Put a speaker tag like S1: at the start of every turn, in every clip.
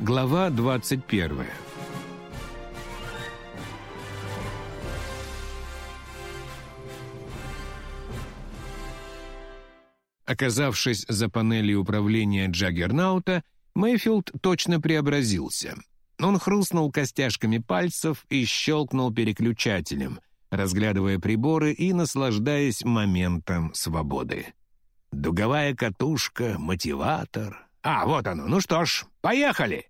S1: Глава 21 Оказавшись за панелью управления Джаггернаута, Мэйфилд точно преобразился. Он хрустнул костяшками пальцев и щелкнул переключателем, разглядывая приборы и наслаждаясь моментом свободы. Дуговая катушка, мотиватор. А, вот оно. Ну что ж, поехали.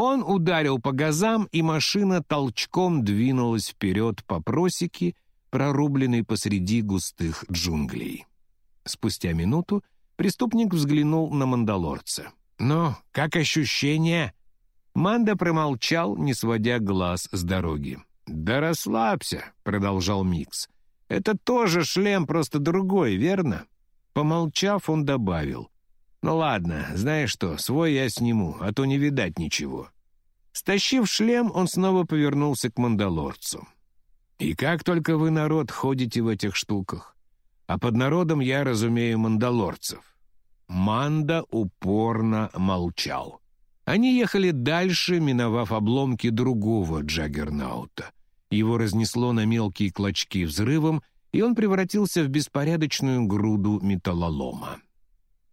S1: Он ударил по газам, и машина толчком двинулась вперед по просеке, прорубленной посреди густых джунглей. Спустя минуту преступник взглянул на мандалорца. «Ну, как ощущение?» Манда промолчал, не сводя глаз с дороги. «Да расслабься», — продолжал Микс. «Это тоже шлем, просто другой, верно?» Помолчав, он добавил. «Ну ладно, знаешь что, свой я сниму, а то не видать ничего». Стащив шлем, он снова повернулся к мандалорцу. «И как только вы, народ, ходите в этих штуках? А под народом я разумею мандалорцев». Манда упорно молчал. Они ехали дальше, миновав обломки другого джаггернаута. Его разнесло на мелкие клочки взрывом, и он превратился в беспорядочную груду металлолома.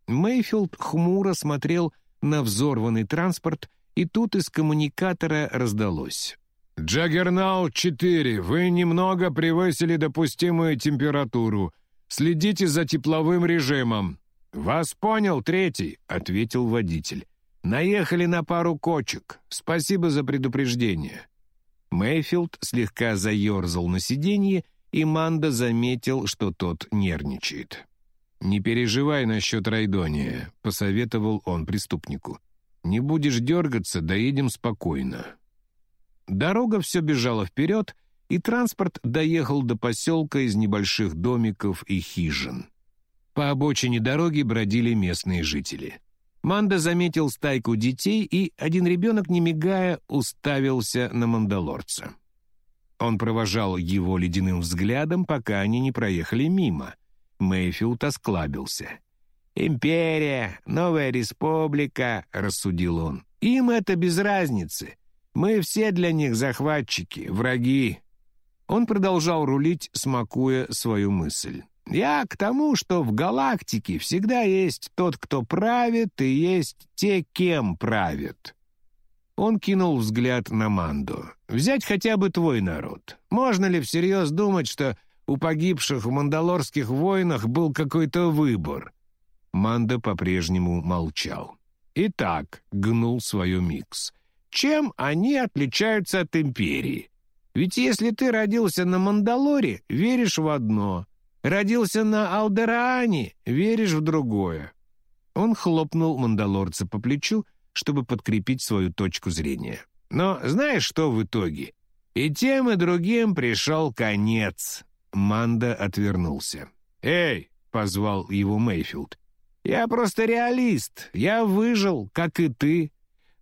S1: Мейфилд хмуро смотрел на взорванный транспорт, и тут из коммуникатора раздалось. «Джаггернаут-4, вы немного превысили допустимую температуру. Следите за тепловым режимом». «Вас понял, третий», — ответил водитель. «Наехали на пару кочек. Спасибо за предупреждение». Мейфилд слегка заерзал на сиденье, и Манда заметил, что тот нервничает. «Не переживай насчет Райдония», — посоветовал он преступнику. «Не будешь дергаться, доедем спокойно». Дорога все бежала вперед, и транспорт доехал до поселка из небольших домиков и хижин. По обочине дороги бродили местные жители. Манда заметил стайку детей, и один ребенок, не мигая, уставился на мандалорца. Он провожал его ледяным взглядом, пока они не проехали мимо — Мэйфилд осклабился. «Империя, новая республика», — рассудил он. «Им это без разницы. Мы все для них захватчики, враги». Он продолжал рулить, смакуя свою мысль. «Я к тому, что в галактике всегда есть тот, кто правит, и есть те, кем правит». Он кинул взгляд на Манду. «Взять хотя бы твой народ. Можно ли всерьез думать, что у погибших в мандалорских войнах был какой-то выбор. Манда по-прежнему молчал. Итак, гнул свою микс. Чем они отличаются от империи? Ведь если ты родился на Мандалоре, веришь в одно. Родился на Алдераане, веришь в другое. Он хлопнул мандалорца по плечу, чтобы подкрепить свою точку зрения. Но знаешь, что в итоге? И тем, и другим пришел конец. Манда отвернулся. «Эй!» — позвал его Мейфилд. «Я просто реалист. Я выжил, как и ты».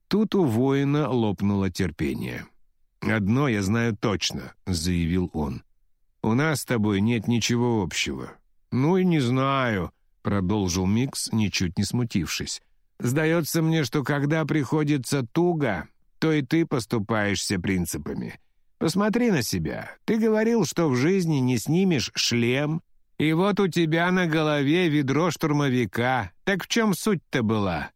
S1: Тут у воина лопнуло терпение. «Одно я знаю точно», — заявил он. «У нас с тобой нет ничего общего». «Ну и не знаю», — продолжил Микс, ничуть не смутившись. «Сдается мне, что когда приходится туго, то и ты поступаешься принципами. Посмотри на себя. Ты говорил, что в жизни не снимешь шлем, и вот у тебя на голове ведро штурмовика. Так в чем суть-то была?»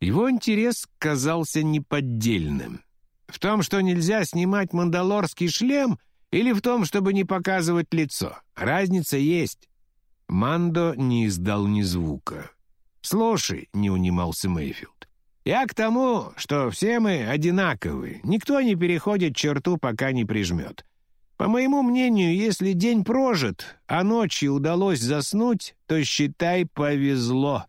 S1: Его интерес казался неподдельным. В том, что нельзя снимать мандалорский шлем, или в том, чтобы не показывать лицо. Разница есть. Мандо не издал ни звука. «Слушай», — не унимался Мэйфилд, я к тому, что все мы одинаковы. Никто не переходит черту, пока не прижмет. По моему мнению, если день прожит, а ночью удалось заснуть, то, считай, повезло».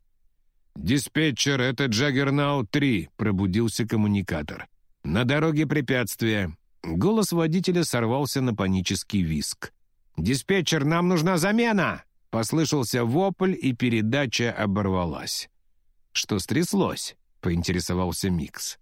S1: «Диспетчер, это Джаггернаут-3», — пробудился коммуникатор. «На дороге препятствия». Голос водителя сорвался на панический виск. «Диспетчер, нам нужна замена!» Послышался вопль, и передача оборвалась. Что стряслось? Поинтересовался Микс.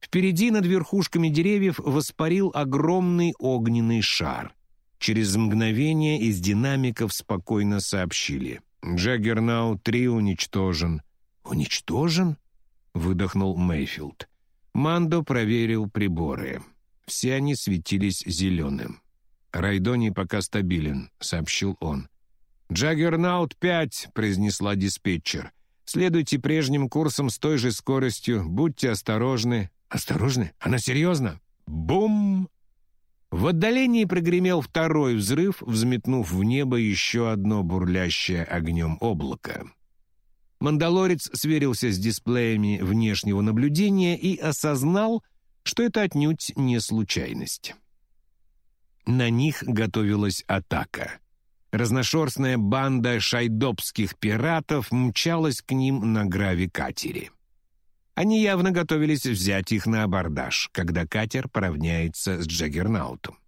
S1: Впереди над верхушками деревьев воспарил огромный огненный шар. Через мгновение из динамиков спокойно сообщили. «Джаггернау-3 уничтожен». «Уничтожен?» — выдохнул Мейфилд. Мандо проверил приборы. Все они светились зеленым. «Райдоний пока стабилен», — сообщил он. «Джаггернаут-5», — произнесла диспетчер. «Следуйте прежним курсом с той же скоростью. Будьте осторожны». «Осторожны? Она серьезно?» «Бум!» В отдалении прогремел второй взрыв, взметнув в небо еще одно бурлящее огнем облако. Мандалорец сверился с дисплеями внешнего наблюдения и осознал, что это отнюдь не случайность. На них готовилась атака. Разношерстная банда шайдопских пиратов мчалась к ним на грави-катере. Они явно готовились взять их на абордаж, когда катер поравняется с Джаггернаутом.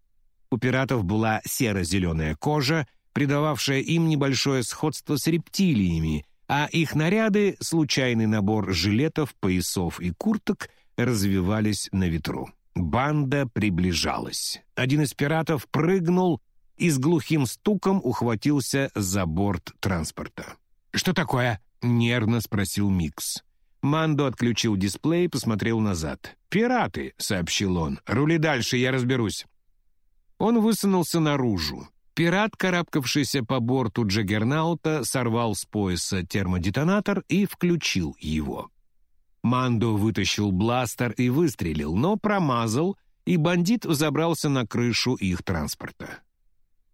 S1: У пиратов была серо-зеленая кожа, придававшая им небольшое сходство с рептилиями, а их наряды, случайный набор жилетов, поясов и курток, развивались на ветру. Банда приближалась. Один из пиратов прыгнул и с глухим стуком ухватился за борт транспорта. «Что такое?» — нервно спросил Микс. Мандо отключил дисплей и посмотрел назад. «Пираты!» — сообщил он. «Рули дальше, я разберусь». Он высунулся наружу. Пират, карабкавшийся по борту Джаггернаута, сорвал с пояса термодетонатор и включил его. Мандо вытащил бластер и выстрелил, но промазал, и бандит забрался на крышу их транспорта.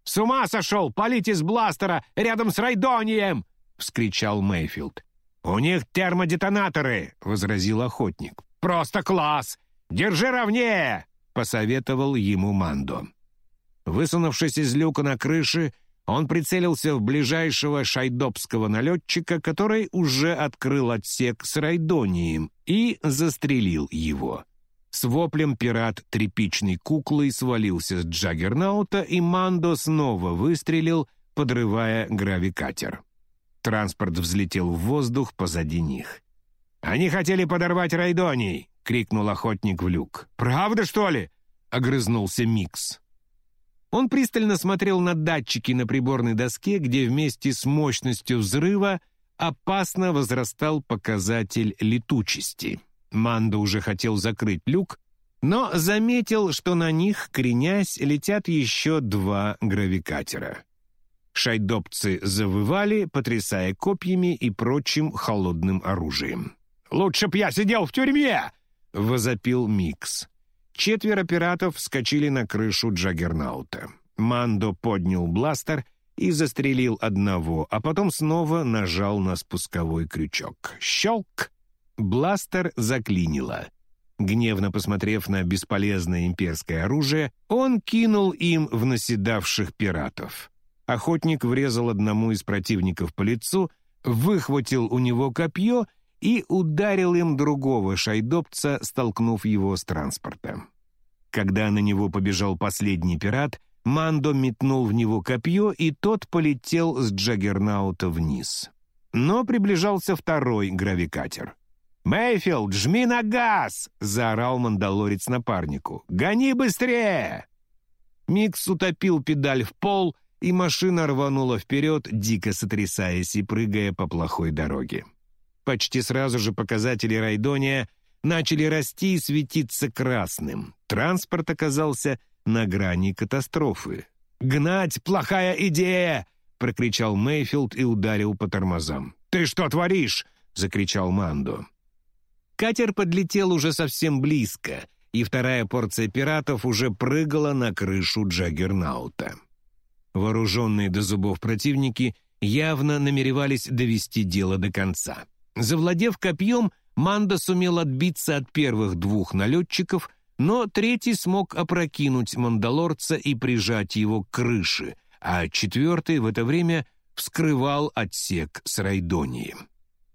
S1: «С ума сошел! Полить из бластера рядом с Райдонием!» — вскричал Мейфилд. «У них термодетонаторы!» — возразил охотник. «Просто класс! Держи ровнее!» — посоветовал ему Мандо. Высунувшись из люка на крыше, он прицелился в ближайшего шайдопского налетчика, который уже открыл отсек с райдонием, и застрелил его. С воплем пират тряпичной куклой свалился с Джаггернаута, и Мандо снова выстрелил, подрывая гравикатер. Транспорт взлетел в воздух позади них. «Они хотели подорвать Райдоний!» — крикнул охотник в люк. «Правда, что ли?» — огрызнулся Микс. Он пристально смотрел на датчики на приборной доске, где вместе с мощностью взрыва опасно возрастал показатель летучести. Манда уже хотел закрыть люк, но заметил, что на них, кренясь, летят еще два гравикатера. Шайдопцы завывали, потрясая копьями и прочим холодным оружием. «Лучше б я сидел в тюрьме!» — возопил Микс. Четверо пиратов вскочили на крышу Джаггернаута. Мандо поднял бластер и застрелил одного, а потом снова нажал на спусковой крючок. Щелк! Бластер заклинило. Гневно посмотрев на бесполезное имперское оружие, он кинул им в наседавших пиратов. Охотник врезал одному из противников по лицу, выхватил у него копье и ударил им другого шайдопца, столкнув его с транспорта. Когда на него побежал последний пират, Мандо метнул в него копье, и тот полетел с Джаггернаута вниз. Но приближался второй гравикатер. «Мэйфилд, жми на газ!» — заорал мандалорец напарнику. «Гони быстрее!» Микс утопил педаль в пол — и машина рванула вперед, дико сотрясаясь и прыгая по плохой дороге. Почти сразу же показатели Райдония начали расти и светиться красным. Транспорт оказался на грани катастрофы. «Гнать — плохая идея!» — прокричал Мейфилд и ударил по тормозам. «Ты что творишь?» — закричал Мандо. Катер подлетел уже совсем близко, и вторая порция пиратов уже прыгала на крышу Джаггернаута. Вооруженные до зубов противники явно намеревались довести дело до конца. Завладев копьем, Манда сумел отбиться от первых двух налетчиков, но третий смог опрокинуть мандалорца и прижать его к крыше, а четвертый в это время вскрывал отсек с райдонием.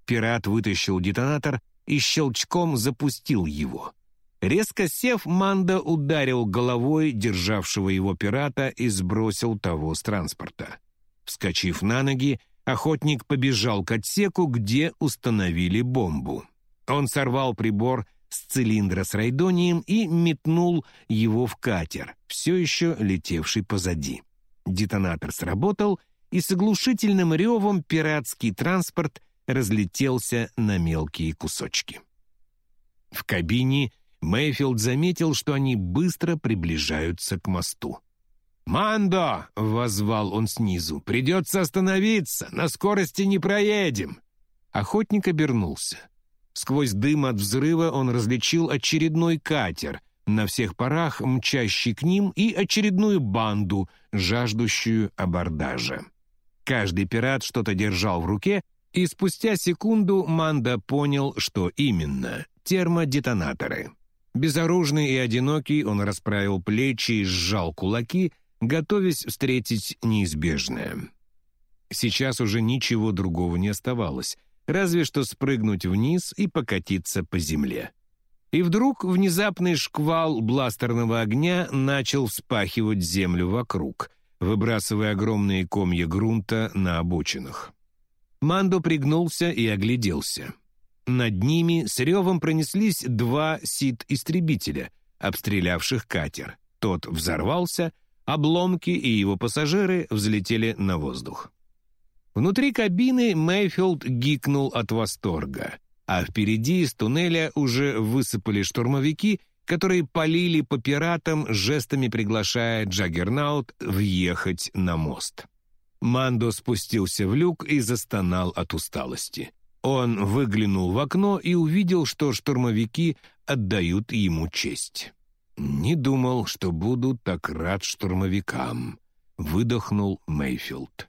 S1: Пират вытащил детонатор и щелчком запустил его. Резко сев, Манда ударил головой державшего его пирата и сбросил того с транспорта. Вскочив на ноги, охотник побежал к отсеку, где установили бомбу. Он сорвал прибор с цилиндра с райдонием и метнул его в катер, все еще летевший позади. Детонатор сработал, и с оглушительным ревом пиратский транспорт разлетелся на мелкие кусочки. В кабине Мэйфилд заметил, что они быстро приближаются к мосту. «Мандо!» — воззвал он снизу. «Придется остановиться! На скорости не проедем!» Охотник обернулся. Сквозь дым от взрыва он различил очередной катер, на всех парах мчащий к ним, и очередную банду, жаждущую абордажа. Каждый пират что-то держал в руке, и спустя секунду Манда понял, что именно — термодетонаторы. Безоружный и одинокий он расправил плечи и сжал кулаки, готовясь встретить неизбежное. Сейчас уже ничего другого не оставалось, разве что спрыгнуть вниз и покатиться по земле. И вдруг внезапный шквал бластерного огня начал вспахивать землю вокруг, выбрасывая огромные комья грунта на обочинах. Мандо пригнулся и огляделся. Над ними с ревом пронеслись два сит-истребителя, обстрелявших катер. Тот взорвался, обломки и его пассажиры взлетели на воздух. Внутри кабины Мэйфилд гикнул от восторга, а впереди из туннеля уже высыпали штурмовики, которые полили по пиратам, жестами приглашая Джаггернаут въехать на мост. Мандо спустился в люк и застонал от усталости. Он выглянул в окно и увидел, что штурмовики отдают ему честь. «Не думал, что буду так рад штурмовикам», — выдохнул Мейфилд.